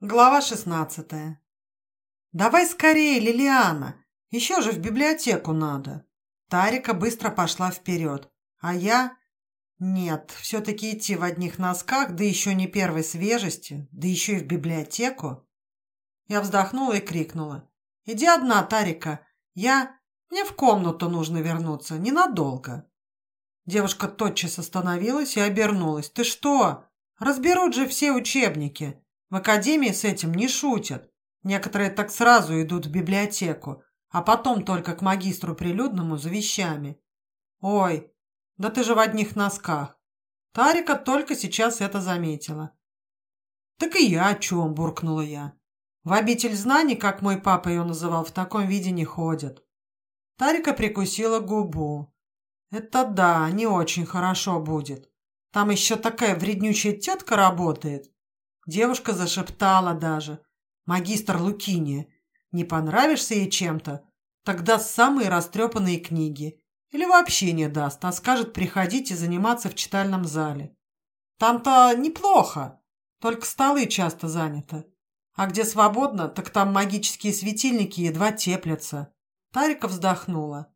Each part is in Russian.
Глава шестнадцатая. «Давай скорее, Лилиана! Еще же в библиотеку надо!» Тарика быстро пошла вперед, а я... Нет, все-таки идти в одних носках, да еще не первой свежести, да еще и в библиотеку. Я вздохнула и крикнула. «Иди одна, Тарика! Я... Мне в комнату нужно вернуться, ненадолго!» Девушка тотчас остановилась и обернулась. «Ты что? Разберут же все учебники!» В академии с этим не шутят. Некоторые так сразу идут в библиотеку, а потом только к магистру прилюдному за вещами. Ой, да ты же в одних носках. Тарика только сейчас это заметила. Так и я о чем, буркнула я. В обитель знаний, как мой папа ее называл, в таком виде не ходят. Тарика прикусила губу. Это да, не очень хорошо будет. Там еще такая вреднючая тетка работает. Девушка зашептала даже. «Магистр Лукиния, не понравишься ей чем-то? Тогда самые растрепанные книги. Или вообще не даст, а скажет приходить и заниматься в читальном зале. Там-то неплохо, только столы часто заняты. А где свободно, так там магические светильники едва теплятся». Тарика вздохнула.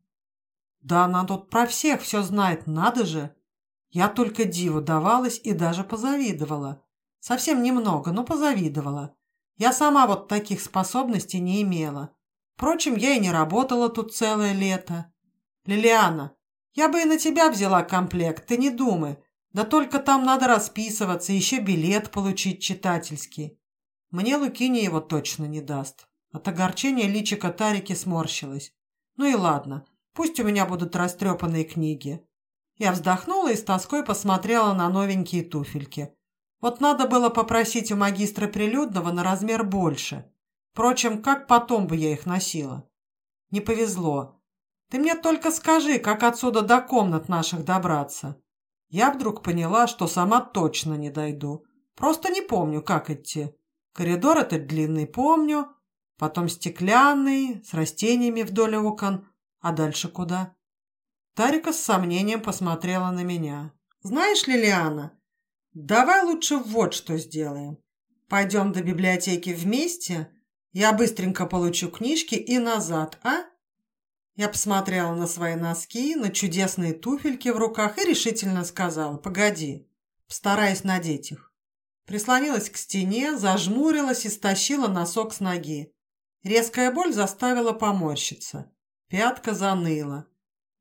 «Да она тут про всех все знает, надо же!» Я только диву давалась и даже позавидовала. Совсем немного, но позавидовала. Я сама вот таких способностей не имела. Впрочем, я и не работала тут целое лето. Лилиана, я бы и на тебя взяла комплект, ты не думай. Да только там надо расписываться, еще билет получить читательский. Мне Лукини его точно не даст. От огорчения личико Тарики сморщилось. Ну и ладно, пусть у меня будут растрепанные книги. Я вздохнула и с тоской посмотрела на новенькие туфельки. Вот надо было попросить у магистра прилюдного на размер больше. Впрочем, как потом бы я их носила? Не повезло. Ты мне только скажи, как отсюда до комнат наших добраться. Я вдруг поняла, что сама точно не дойду. Просто не помню, как идти. Коридор этот длинный помню, потом стеклянный, с растениями вдоль окон. А дальше куда? Тарика с сомнением посмотрела на меня. «Знаешь, Лилиана, Давай лучше вот что сделаем. Пойдем до библиотеки вместе. Я быстренько получу книжки и назад, а? Я посмотрела на свои носки, на чудесные туфельки в руках и решительно сказала «Погоди, постараюсь надеть их». Прислонилась к стене, зажмурилась и стащила носок с ноги. Резкая боль заставила поморщиться. Пятка заныла.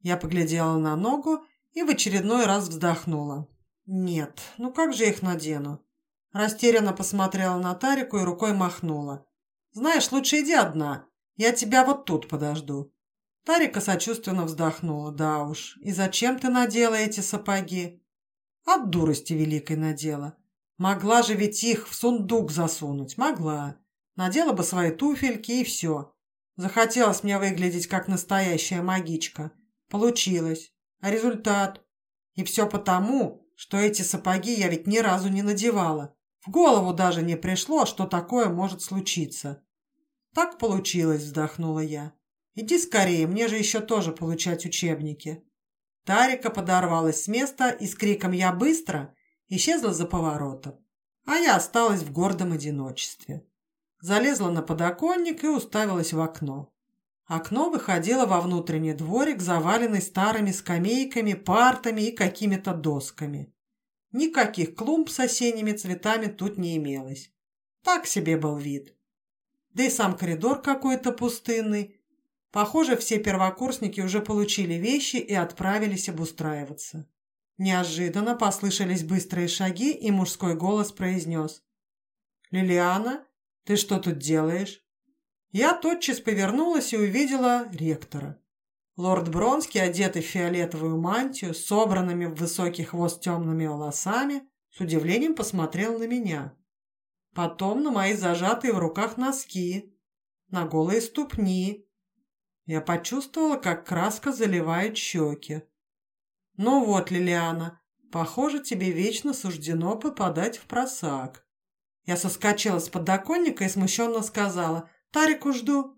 Я поглядела на ногу и в очередной раз вздохнула. «Нет, ну как же их надену?» Растерянно посмотрела на Тарику и рукой махнула. «Знаешь, лучше иди одна. Я тебя вот тут подожду». Тарика сочувственно вздохнула. «Да уж, и зачем ты надела эти сапоги?» «От дурости великой надела. Могла же ведь их в сундук засунуть. Могла. Надела бы свои туфельки и все. Захотелось мне выглядеть как настоящая магичка. Получилось. А результат? И все потому, что эти сапоги я ведь ни разу не надевала. В голову даже не пришло, что такое может случиться. Так получилось, вздохнула я. Иди скорее, мне же еще тоже получать учебники. Тарика подорвалась с места и с криком «Я быстро!» исчезла за поворотом, а я осталась в гордом одиночестве. Залезла на подоконник и уставилась в окно. Окно выходило во внутренний дворик, заваленный старыми скамейками, партами и какими-то досками. Никаких клумб с осенними цветами тут не имелось. Так себе был вид. Да и сам коридор какой-то пустынный. Похоже, все первокурсники уже получили вещи и отправились обустраиваться. Неожиданно послышались быстрые шаги, и мужской голос произнес. «Лилиана, ты что тут делаешь?» Я тотчас повернулась и увидела ректора. Лорд Бронский, одетый в фиолетовую мантию, собранными в высокий хвост темными волосами, с удивлением посмотрел на меня. Потом на мои зажатые в руках носки, на голые ступни. Я почувствовала, как краска заливает щеки. «Ну вот, Лилиана, похоже, тебе вечно суждено попадать в просак». Я соскочила с подоконника и смущенно сказала – Тарику жду».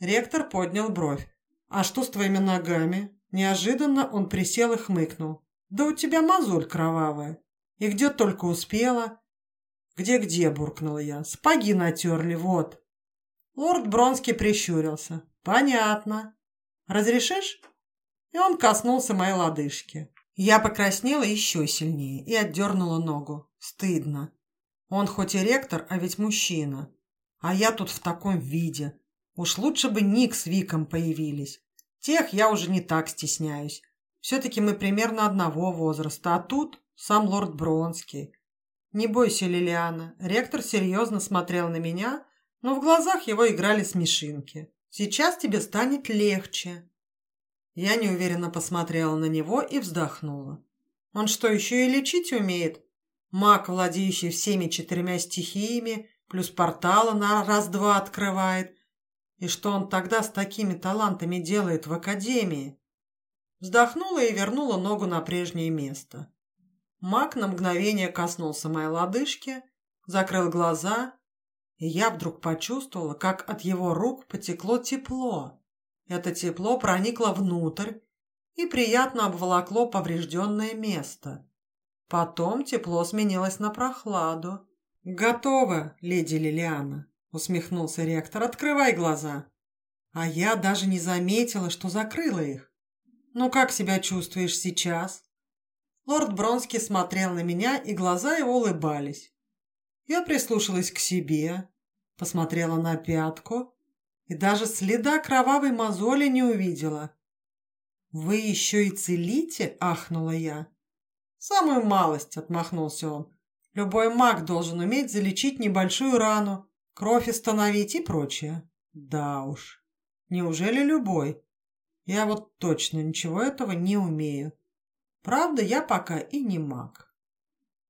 Ректор поднял бровь. «А что с твоими ногами?» Неожиданно он присел и хмыкнул. «Да у тебя мозоль кровавая. И где только успела?» «Где-где?» – буркнула я. «Спаги натерли, вот». Лорд Бронский прищурился. «Понятно. Разрешишь?» И он коснулся моей лодыжки. Я покраснела еще сильнее и отдернула ногу. Стыдно. Он хоть и ректор, а ведь мужчина. А я тут в таком виде. Уж лучше бы Ник с Виком появились. Тех я уже не так стесняюсь. Все-таки мы примерно одного возраста, а тут сам лорд Бронский. Не бойся, Лилиана. Ректор серьезно смотрел на меня, но в глазах его играли смешинки. Сейчас тебе станет легче. Я неуверенно посмотрела на него и вздохнула. Он что, еще и лечить умеет? Маг, владеющий всеми четырьмя стихиями, плюс портала на раз-два открывает. И что он тогда с такими талантами делает в академии? Вздохнула и вернула ногу на прежнее место. Маг на мгновение коснулся моей лодыжки, закрыл глаза, и я вдруг почувствовала, как от его рук потекло тепло. Это тепло проникло внутрь и приятно обволокло поврежденное место. Потом тепло сменилось на прохладу. «Готово, леди Лилиана», — усмехнулся ректор. «Открывай глаза». А я даже не заметила, что закрыла их. «Ну как себя чувствуешь сейчас?» Лорд Бронский смотрел на меня, и глаза его улыбались. Я прислушалась к себе, посмотрела на пятку и даже следа кровавой мозоли не увидела. «Вы еще и целите?» – ахнула я. «Самую малость», – отмахнулся он. «Любой маг должен уметь залечить небольшую рану, кровь остановить и прочее». «Да уж. Неужели любой? Я вот точно ничего этого не умею. Правда, я пока и не маг.